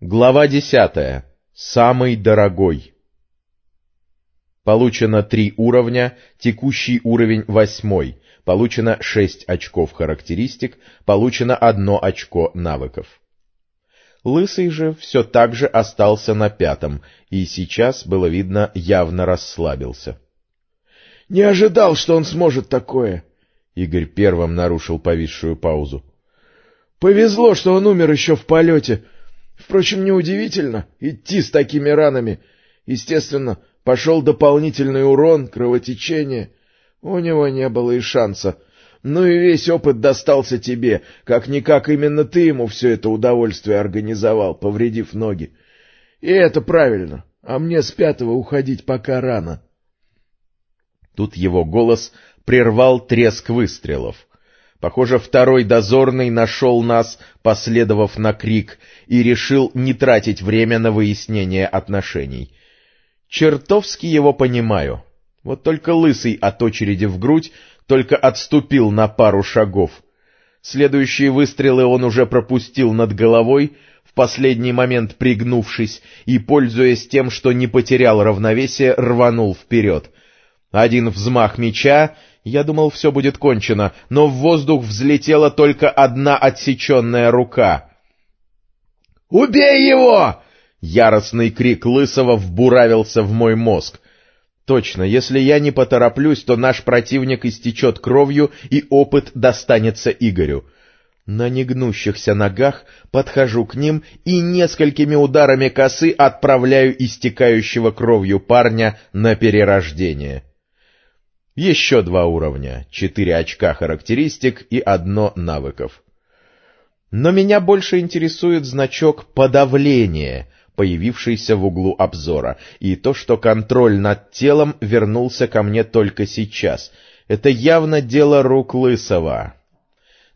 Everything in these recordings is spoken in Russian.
Глава десятая. Самый дорогой. Получено три уровня, текущий уровень восьмой, получено шесть очков характеристик, получено одно очко навыков. Лысый же все так же остался на пятом, и сейчас, было видно, явно расслабился. — Не ожидал, что он сможет такое! — Игорь первым нарушил повисшую паузу. — Повезло, что он умер еще в полете. — Впрочем, неудивительно идти с такими ранами. Естественно, пошел дополнительный урон, кровотечение. У него не было и шанса. Ну и весь опыт достался тебе. Как-никак именно ты ему все это удовольствие организовал, повредив ноги. И это правильно. А мне с пятого уходить пока рано. Тут его голос прервал треск выстрелов. Похоже, второй дозорный нашел нас, последовав на крик, и решил не тратить время на выяснение отношений. Чертовски его понимаю. Вот только лысый от очереди в грудь только отступил на пару шагов. Следующие выстрелы он уже пропустил над головой, в последний момент пригнувшись и, пользуясь тем, что не потерял равновесие, рванул вперед. Один взмах меча, я думал, все будет кончено, но в воздух взлетела только одна отсеченная рука. «Убей его!» Яростный крик Лысого вбуравился в мой мозг. Точно, если я не потороплюсь, то наш противник истечет кровью, и опыт достанется Игорю. На негнущихся ногах подхожу к ним и несколькими ударами косы отправляю истекающего кровью парня на перерождение. Еще два уровня, четыре очка характеристик и одно навыков. Но меня больше интересует значок подавления, появившийся в углу обзора, и то, что контроль над телом вернулся ко мне только сейчас. Это явно дело рук Лысого.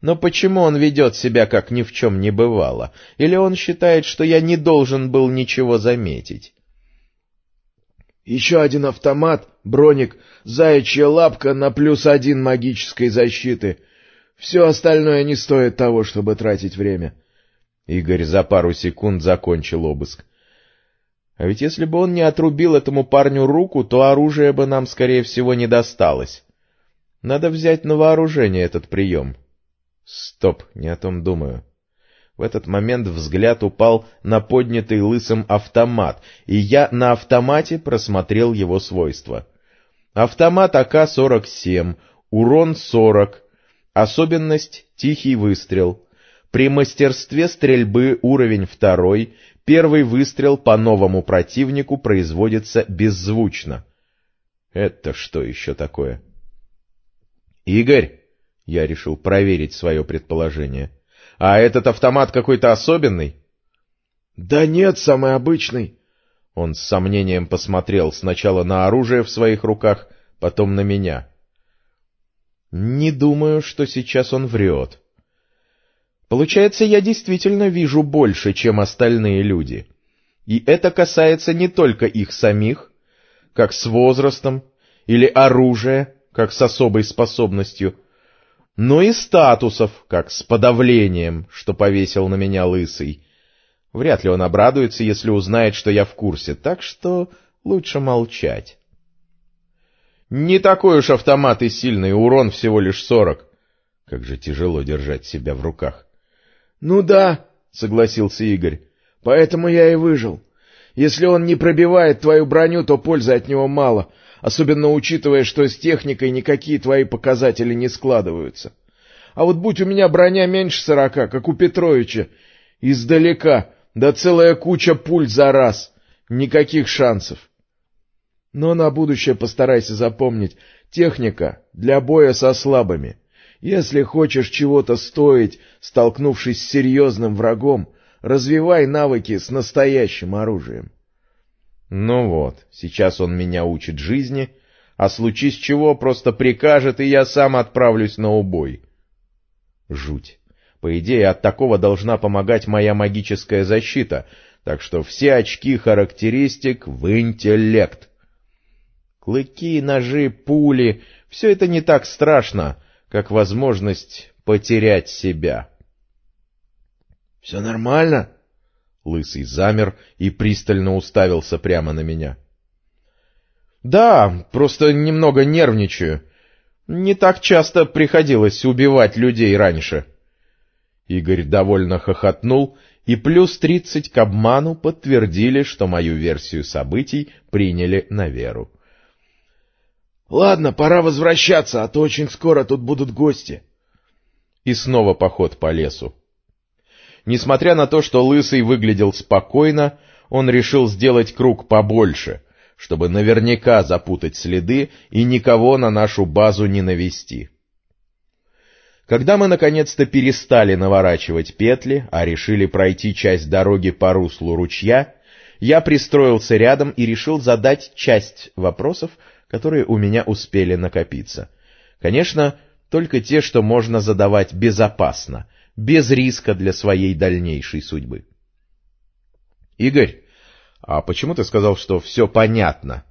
Но почему он ведет себя, как ни в чем не бывало? Или он считает, что я не должен был ничего заметить? Еще один автомат, броник, заячья лапка на плюс один магической защиты. Все остальное не стоит того, чтобы тратить время. Игорь за пару секунд закончил обыск. А ведь если бы он не отрубил этому парню руку, то оружие бы нам, скорее всего, не досталось. Надо взять на вооружение этот прием. Стоп, не о том думаю. В этот момент взгляд упал на поднятый лысым автомат, и я на автомате просмотрел его свойства. Автомат АК-47, урон 40, особенность «Тихий выстрел». При мастерстве стрельбы уровень второй, первый выстрел по новому противнику производится беззвучно. Это что еще такое? «Игорь!» — я решил проверить свое предположение — а этот автомат какой-то особенный? — Да нет, самый обычный. Он с сомнением посмотрел сначала на оружие в своих руках, потом на меня. Не думаю, что сейчас он врет. Получается, я действительно вижу больше, чем остальные люди. И это касается не только их самих, как с возрастом, или оружия, как с особой способностью, но и статусов, как с подавлением, что повесил на меня лысый. Вряд ли он обрадуется, если узнает, что я в курсе, так что лучше молчать. Не такой уж автомат и сильный, урон всего лишь сорок. Как же тяжело держать себя в руках. — Ну да, — согласился Игорь, — поэтому я и выжил. Если он не пробивает твою броню, то пользы от него мало, особенно учитывая, что с техникой никакие твои показатели не складываются. А вот будь у меня броня меньше сорока, как у Петровича, издалека, да целая куча пуль за раз, никаких шансов. Но на будущее постарайся запомнить, техника для боя со слабыми. Если хочешь чего-то стоить, столкнувшись с серьезным врагом, развивай навыки с настоящим оружием. Ну вот, сейчас он меня учит жизни, а случись чего, просто прикажет, и я сам отправлюсь на убой. Жуть. По идее, от такого должна помогать моя магическая защита, так что все очки характеристик в интеллект. Клыки, ножи, пули — все это не так страшно, как возможность потерять себя. — Все нормально? Лысый замер и пристально уставился прямо на меня. — Да, просто немного нервничаю. Не так часто приходилось убивать людей раньше. Игорь довольно хохотнул, и плюс тридцать к обману подтвердили, что мою версию событий приняли на веру. — Ладно, пора возвращаться, а то очень скоро тут будут гости. И снова поход по лесу. Несмотря на то, что Лысый выглядел спокойно, он решил сделать круг побольше, чтобы наверняка запутать следы и никого на нашу базу не навести. Когда мы наконец-то перестали наворачивать петли, а решили пройти часть дороги по руслу ручья, я пристроился рядом и решил задать часть вопросов, которые у меня успели накопиться. Конечно, только те, что можно задавать безопасно — без риска для своей дальнейшей судьбы. Игорь, а почему ты сказал, что все понятно?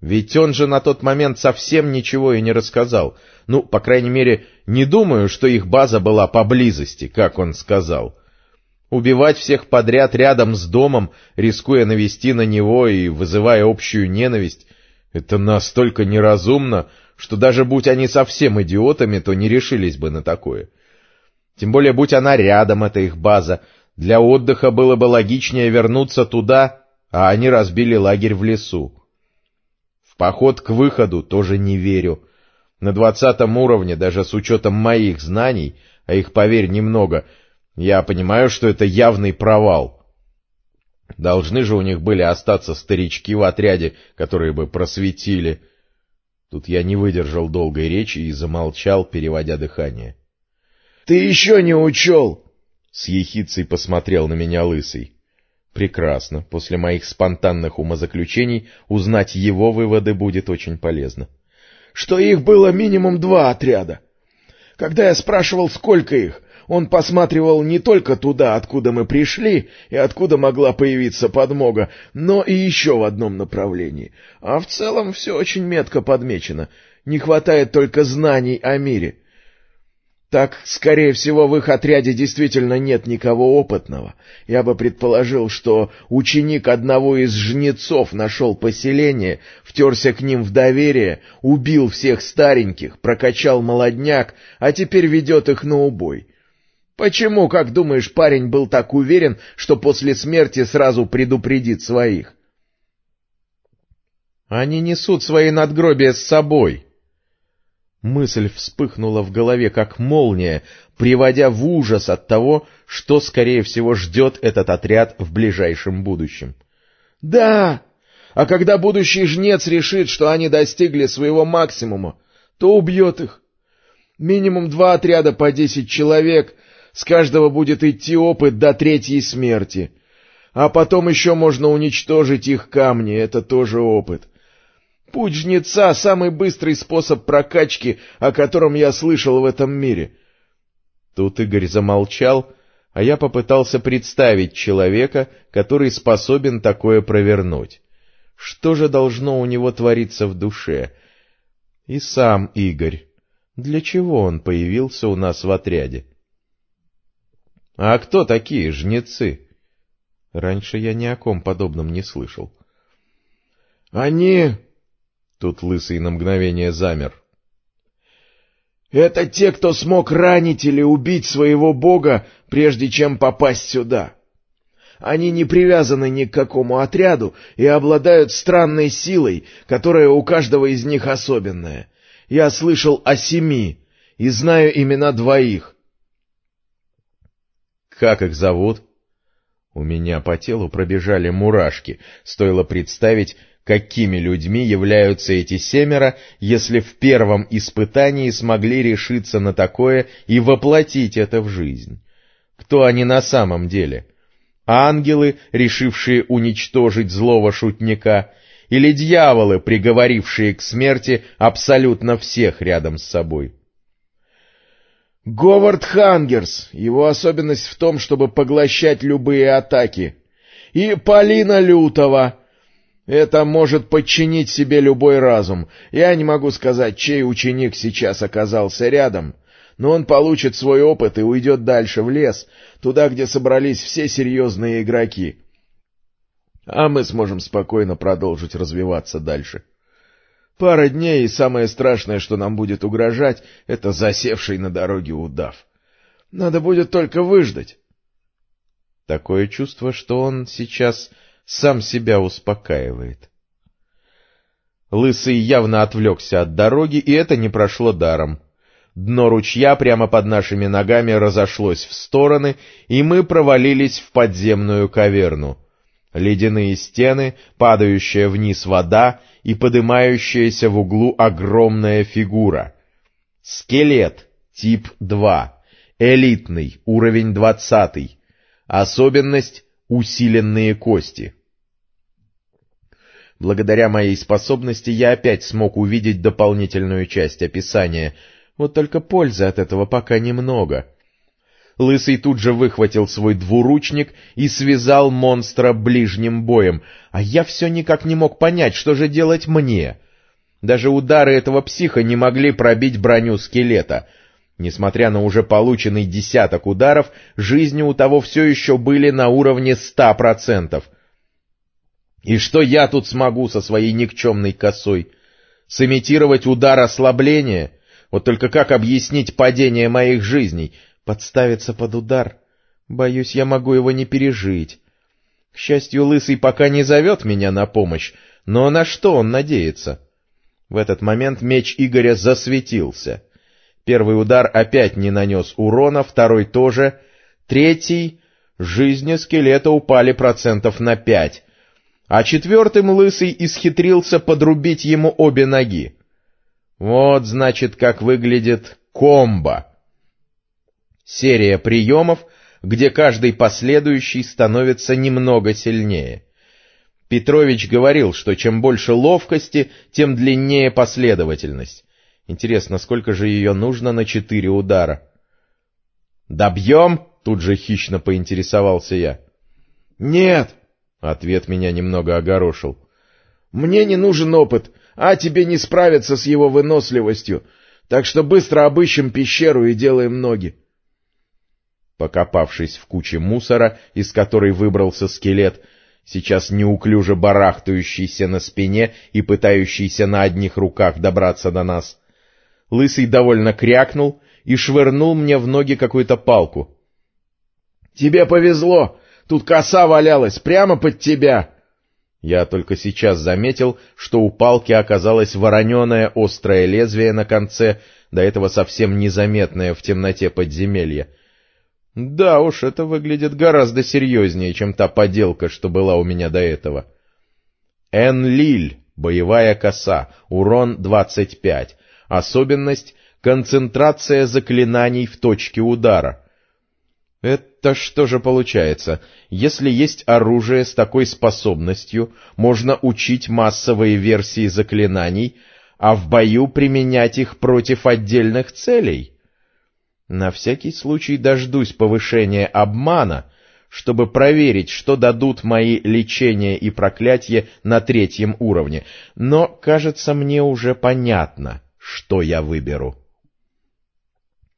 Ведь он же на тот момент совсем ничего и не рассказал. Ну, по крайней мере, не думаю, что их база была поблизости, как он сказал. Убивать всех подряд рядом с домом, рискуя навести на него и вызывая общую ненависть, это настолько неразумно, что даже будь они совсем идиотами, то не решились бы на такое. Тем более, будь она рядом, это их база, для отдыха было бы логичнее вернуться туда, а они разбили лагерь в лесу. В поход к выходу тоже не верю. На двадцатом уровне, даже с учетом моих знаний, а их, поверь, немного, я понимаю, что это явный провал. Должны же у них были остаться старички в отряде, которые бы просветили. Тут я не выдержал долгой речи и замолчал, переводя дыхание. — ты еще не учел! — с ехицей посмотрел на меня лысый. Прекрасно. После моих спонтанных умозаключений узнать его выводы будет очень полезно. — Что их было минимум два отряда. Когда я спрашивал, сколько их, он посматривал не только туда, откуда мы пришли и откуда могла появиться подмога, но и еще в одном направлении. А в целом все очень метко подмечено. Не хватает только знаний о мире. Так, скорее всего, в их отряде действительно нет никого опытного. Я бы предположил, что ученик одного из жнецов нашел поселение, втерся к ним в доверие, убил всех стареньких, прокачал молодняк, а теперь ведет их на убой. Почему, как думаешь, парень был так уверен, что после смерти сразу предупредит своих? — Они несут свои надгробия с собой, Мысль вспыхнула в голове, как молния, приводя в ужас от того, что, скорее всего, ждет этот отряд в ближайшем будущем. — Да! А когда будущий жнец решит, что они достигли своего максимума, то убьет их. Минимум два отряда по десять человек, с каждого будет идти опыт до третьей смерти. А потом еще можно уничтожить их камни, это тоже опыт. — Путь жнеца — самый быстрый способ прокачки, о котором я слышал в этом мире. Тут Игорь замолчал, а я попытался представить человека, который способен такое провернуть. Что же должно у него твориться в душе? И сам Игорь. Для чего он появился у нас в отряде? — А кто такие жнецы? Раньше я ни о ком подобном не слышал. — Они Тут Лысый на мгновение замер. «Это те, кто смог ранить или убить своего бога, прежде чем попасть сюда. Они не привязаны ни к какому отряду и обладают странной силой, которая у каждого из них особенная. Я слышал о семи и знаю имена двоих». «Как их зовут?» У меня по телу пробежали мурашки, стоило представить, какими людьми являются эти семеро, если в первом испытании смогли решиться на такое и воплотить это в жизнь. Кто они на самом деле? Ангелы, решившие уничтожить злого шутника, или дьяволы, приговорившие к смерти абсолютно всех рядом с собой? Говард Хангерс, его особенность в том, чтобы поглощать любые атаки. И Полина Лютова, это может подчинить себе любой разум. Я не могу сказать, чей ученик сейчас оказался рядом, но он получит свой опыт и уйдет дальше в лес, туда, где собрались все серьезные игроки. А мы сможем спокойно продолжить развиваться дальше. Пара дней, и самое страшное, что нам будет угрожать, — это засевший на дороге удав. Надо будет только выждать. Такое чувство, что он сейчас сам себя успокаивает. Лысый явно отвлекся от дороги, и это не прошло даром. Дно ручья прямо под нашими ногами разошлось в стороны, и мы провалились в подземную каверну. Ледяные стены, падающая вниз вода и подымающаяся в углу огромная фигура. Скелет, тип 2, элитный, уровень 20, особенность — усиленные кости. Благодаря моей способности я опять смог увидеть дополнительную часть описания — вот только пользы от этого пока немного. Лысый тут же выхватил свой двуручник и связал монстра ближним боем, а я все никак не мог понять, что же делать мне. Даже удары этого психа не могли пробить броню скелета. Несмотря на уже полученный десяток ударов, жизни у того все еще были на уровне ста процентов. И что я тут смогу со своей никчемной косой? Сымитировать удар ослабления? Вот только как объяснить падение моих жизней? Подставиться под удар? Боюсь, я могу его не пережить. К счастью, Лысый пока не зовет меня на помощь, но на что он надеется? В этот момент меч Игоря засветился. Первый удар опять не нанес урона, второй тоже. Третий... Жизни скелета упали процентов на пять. А четвертым Лысый исхитрился подрубить ему обе ноги. Вот, значит, как выглядит комбо. Серия приемов, где каждый последующий становится немного сильнее. Петрович говорил, что чем больше ловкости, тем длиннее последовательность. Интересно, сколько же ее нужно на четыре удара? «Добьем?» — тут же хищно поинтересовался я. «Нет!» — ответ меня немного огорошил. «Мне не нужен опыт а тебе не справиться с его выносливостью, так что быстро обыщем пещеру и делаем ноги. Покопавшись в куче мусора, из которой выбрался скелет, сейчас неуклюже барахтающийся на спине и пытающийся на одних руках добраться до нас, Лысый довольно крякнул и швырнул мне в ноги какую-то палку. — Тебе повезло! Тут коса валялась прямо под тебя! Я только сейчас заметил, что у палки оказалось вороненое острое лезвие на конце, до этого совсем незаметное в темноте подземелья. Да уж, это выглядит гораздо серьезнее, чем та поделка, что была у меня до этого. Энлиль, боевая коса, урон 25, особенность — концентрация заклинаний в точке удара — это что же получается? Если есть оружие с такой способностью, можно учить массовые версии заклинаний, а в бою применять их против отдельных целей? На всякий случай дождусь повышения обмана, чтобы проверить, что дадут мои лечения и проклятия на третьем уровне, но, кажется, мне уже понятно, что я выберу.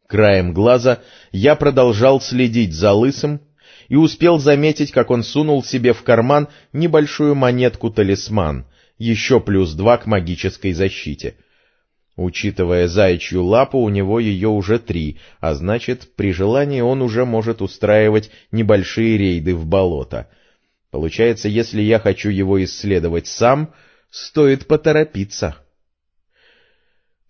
Краем глаза я продолжал следить за лысым и успел заметить, как он сунул себе в карман небольшую монетку-талисман, еще плюс два к магической защите. Учитывая заячью лапу, у него ее уже три, а значит, при желании он уже может устраивать небольшие рейды в болото. Получается, если я хочу его исследовать сам, стоит поторопиться.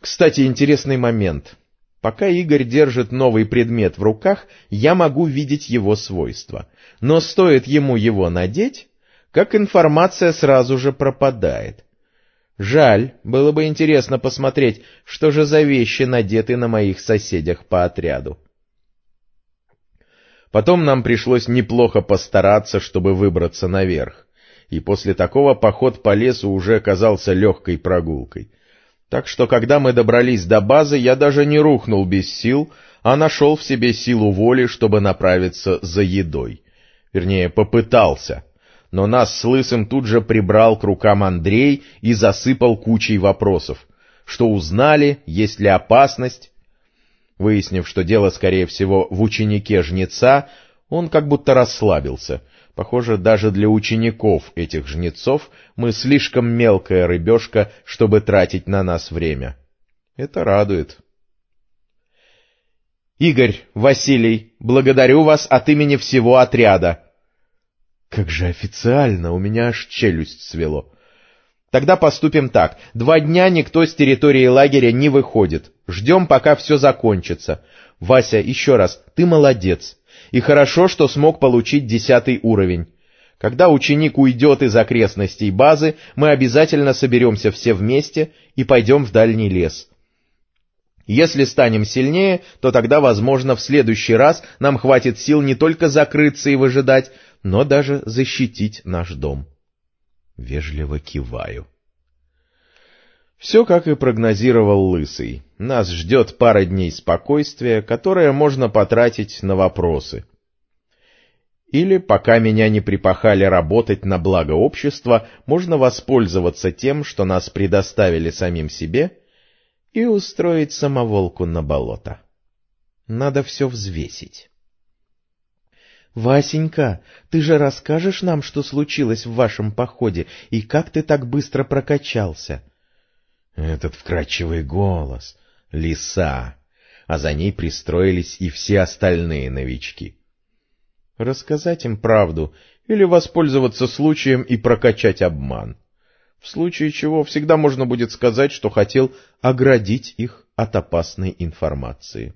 Кстати, интересный момент — Пока Игорь держит новый предмет в руках, я могу видеть его свойства. Но стоит ему его надеть, как информация сразу же пропадает. Жаль, было бы интересно посмотреть, что же за вещи надеты на моих соседях по отряду. Потом нам пришлось неплохо постараться, чтобы выбраться наверх, и после такого поход по лесу уже казался легкой прогулкой. Так что, когда мы добрались до базы, я даже не рухнул без сил, а нашел в себе силу воли, чтобы направиться за едой. Вернее, попытался. Но нас с Лысым тут же прибрал к рукам Андрей и засыпал кучей вопросов. Что узнали, есть ли опасность? Выяснив, что дело, скорее всего, в ученике жнеца, он как будто расслабился. Похоже, даже для учеников этих жнецов мы слишком мелкая рыбешка, чтобы тратить на нас время. Это радует. Игорь, Василий, благодарю вас от имени всего отряда. Как же официально, у меня аж челюсть свело. Тогда поступим так. Два дня никто с территории лагеря не выходит. Ждем, пока все закончится. Вася, еще раз, ты молодец. И хорошо, что смог получить десятый уровень. Когда ученик уйдет из окрестностей базы, мы обязательно соберемся все вместе и пойдем в дальний лес. Если станем сильнее, то тогда, возможно, в следующий раз нам хватит сил не только закрыться и выжидать, но даже защитить наш дом. Вежливо киваю. Все, как и прогнозировал Лысый. Нас ждет пара дней спокойствия, которое можно потратить на вопросы. Или, пока меня не припахали работать на благо общества, можно воспользоваться тем, что нас предоставили самим себе, и устроить самоволку на болото. Надо все взвесить. «Васенька, ты же расскажешь нам, что случилось в вашем походе, и как ты так быстро прокачался?» Этот вкрадчивый голос, лиса, а за ней пристроились и все остальные новички. Рассказать им правду или воспользоваться случаем и прокачать обман. В случае чего всегда можно будет сказать, что хотел оградить их от опасной информации.